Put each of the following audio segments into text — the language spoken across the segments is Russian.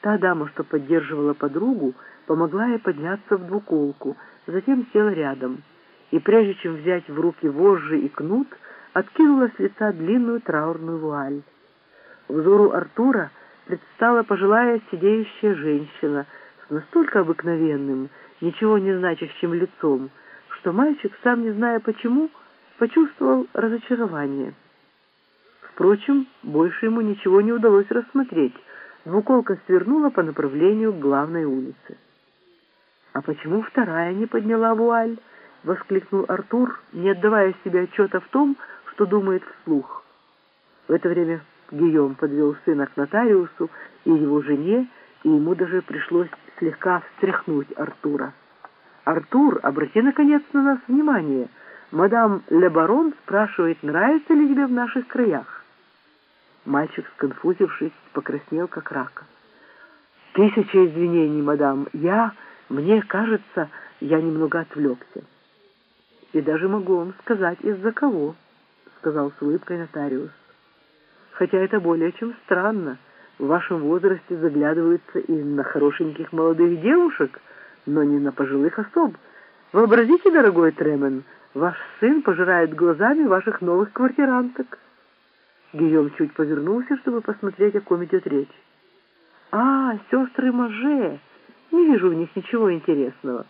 Та дама, что поддерживала подругу, помогла ей подняться в двуколку, затем села рядом, и прежде чем взять в руки вожжи и кнут, откинула с лица длинную траурную вуаль. Взору Артура предстала пожилая сидеющая женщина с настолько обыкновенным, ничего не значащим лицом, что мальчик, сам не зная почему, почувствовал разочарование. Впрочем, больше ему ничего не удалось рассмотреть. Двуколка свернула по направлению к главной улице. «А почему вторая не подняла вуаль?» — воскликнул Артур, не отдавая себе отчета в том, что думает вслух. В это время Гийом подвел сына к нотариусу и его жене, и ему даже пришлось слегка встряхнуть Артура. «Артур, обрати, наконец, на нас внимание. Мадам Лебарон спрашивает, нравится ли тебе в наших краях?» Мальчик, сконфузившись, покраснел, как рак. «Тысяча извинений, мадам. Я, мне кажется, я немного отвлекся». «И даже могу вам сказать, из-за кого», — сказал с улыбкой нотариус. «Хотя это более чем странно. В вашем возрасте заглядываются и на хорошеньких молодых девушек, но не на пожилых особ. Вообразите, дорогой Тремен, ваш сын пожирает глазами ваших новых квартиранток». Гийом чуть повернулся, чтобы посмотреть, о ком идет речь. «А, сестры Маже! Не вижу в них ничего интересного.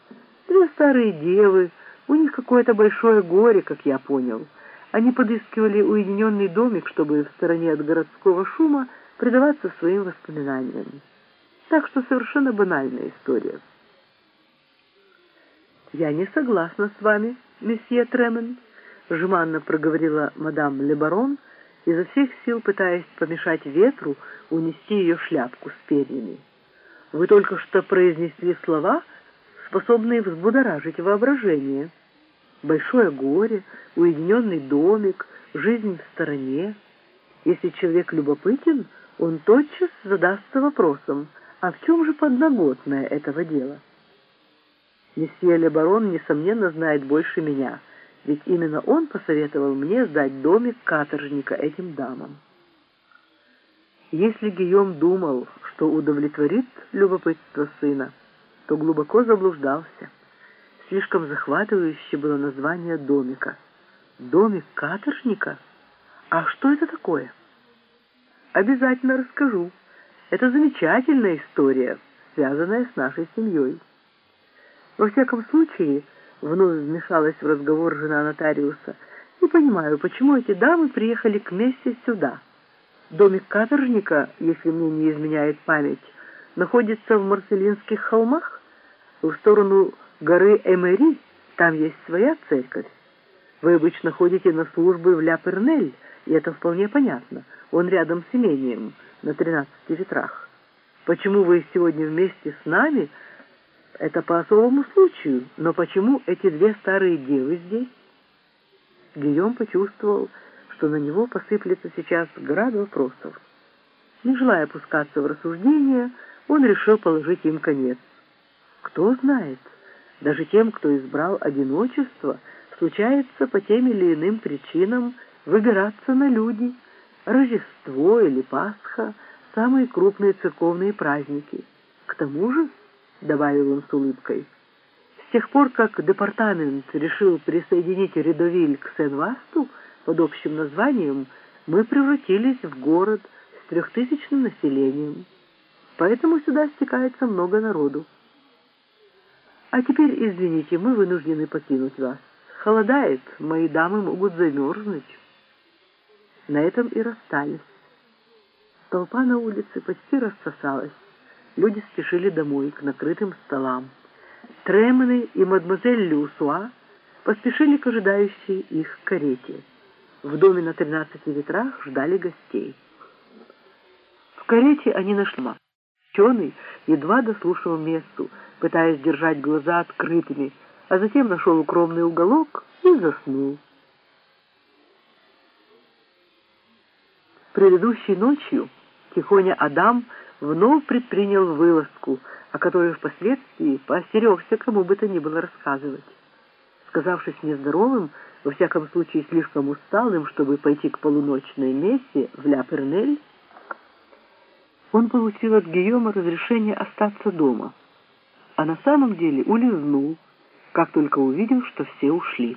Две старые девы, у них какое-то большое горе, как я понял. Они подыскивали уединенный домик, чтобы в стороне от городского шума предаваться своим воспоминаниям. Так что совершенно банальная история». «Я не согласна с вами, месье Тремен», — жеманно проговорила мадам Лебарон, — изо всех сил пытаясь помешать ветру унести ее шляпку с перьями. Вы только что произнесли слова, способные взбудоражить воображение. Большое горе, уединенный домик, жизнь в стороне. Если человек любопытен, он тотчас задастся вопросом, а в чем же подноготное этого дела? Месье Лебарон, несомненно, знает больше меня — ведь именно он посоветовал мне сдать домик каторжника этим дамам. Если Гийом думал, что удовлетворит любопытство сына, то глубоко заблуждался. Слишком захватывающе было название домика. Домик каторжника? А что это такое? Обязательно расскажу. Это замечательная история, связанная с нашей семьей. Во всяком случае, Вновь вмешалась в разговор жена нотариуса. «Не понимаю, почему эти дамы приехали к Мессе сюда? Домик каторжника, если мне не изменяет память, находится в Марселинских холмах, в сторону горы Эмери, там есть своя церковь. Вы обычно ходите на службы в Ля-Пернель, и это вполне понятно. Он рядом с имением, на тринадцати ветрах. Почему вы сегодня вместе с нами — это по особому случаю, но почему эти две старые девы здесь? Гийом почувствовал, что на него посыплется сейчас град вопросов. Не желая опускаться в рассуждения, он решил положить им конец. Кто знает, даже тем, кто избрал одиночество, случается по тем или иным причинам выбираться на люди, Рождество или Пасха, самые крупные церковные праздники. К тому же — добавил он с улыбкой. «С тех пор, как департамент решил присоединить Редовиль к Сен-Васту под общим названием, мы превратились в город с трехтысячным населением. Поэтому сюда стекается много народу. А теперь, извините, мы вынуждены покинуть вас. Холодает, мои дамы могут замерзнуть». На этом и расстались. Толпа на улице почти рассосалась. Люди спешили домой, к накрытым столам. Тремены и мадемуазель Люсуа поспешили к ожидающей их карете. В доме на тринадцати ветрах ждали гостей. В карете они нашли ма. Ученый едва дослушал мессу, пытаясь держать глаза открытыми, а затем нашел укромный уголок и заснул. Предыдущей ночью Тихоня Адам вновь предпринял вылазку, о которой впоследствии поостерегся кому бы то ни было рассказывать. Сказавшись нездоровым, во всяком случае слишком усталым, чтобы пойти к полуночной мессе в Ля-Пернель, он получил от Гийома разрешение остаться дома, а на самом деле улизнул, как только увидел, что все ушли.